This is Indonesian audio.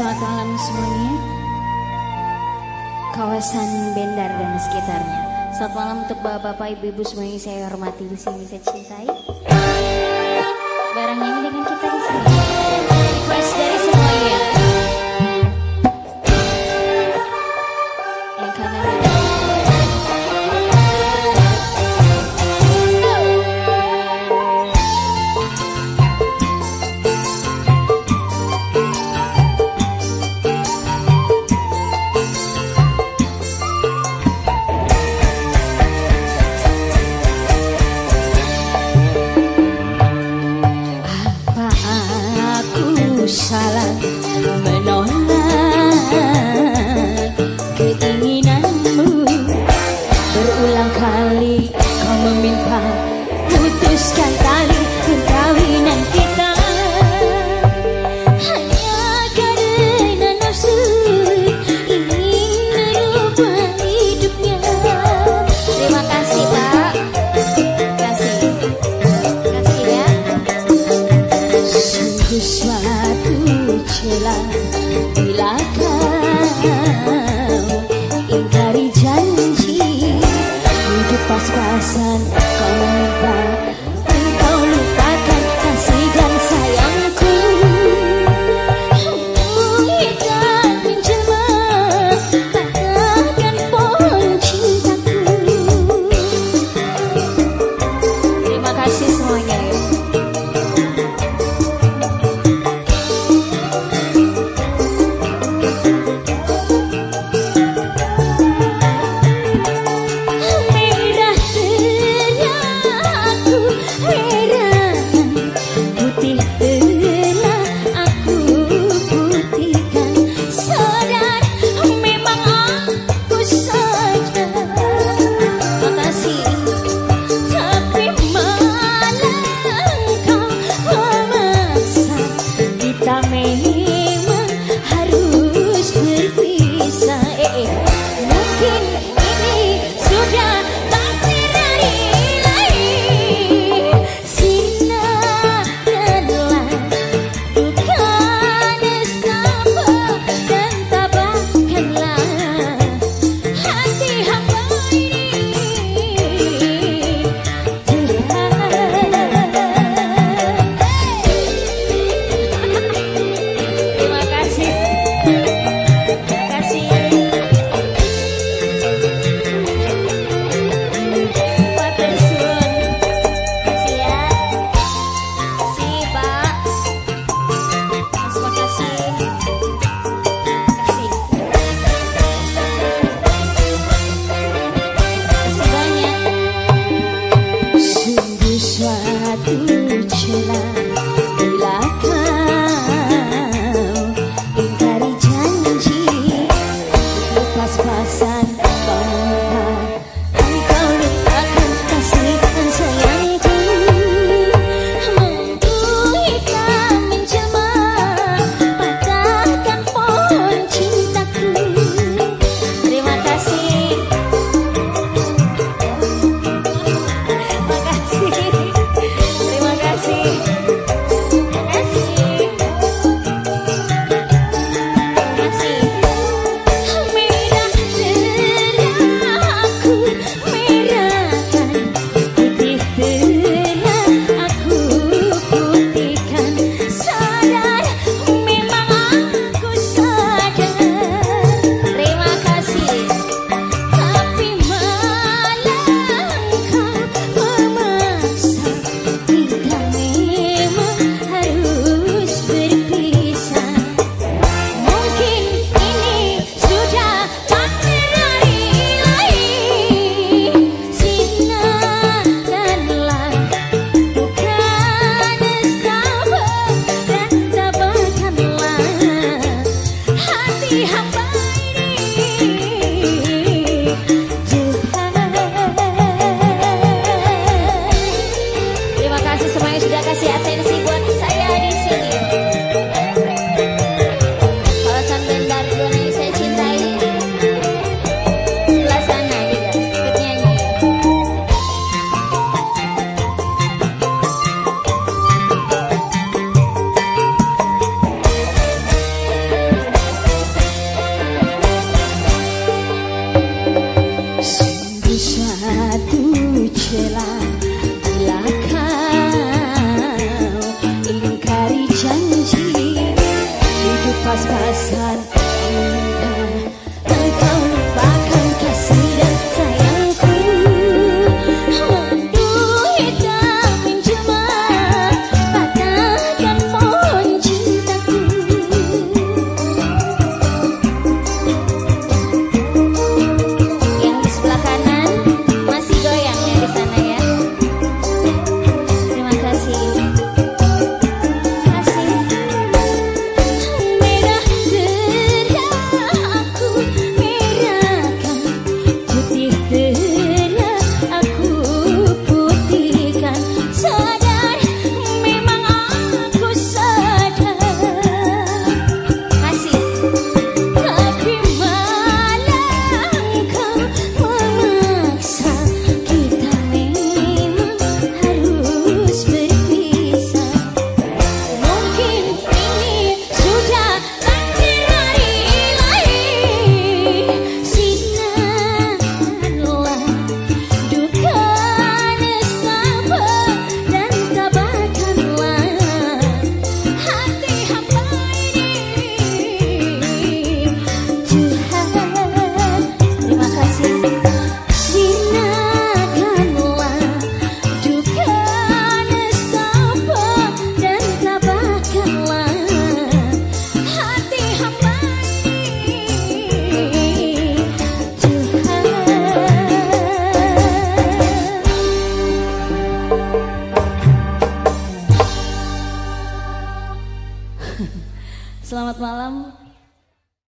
Selamat malam semuanya. Kawasan Bendar dan sekitarnya. Selamat malam untuk bapak-bapak, ibu-ibu semuanya. Saya hormati di sini saya cintai. Barang yang dengan kita di sini. Request dari semuanya oh Selamat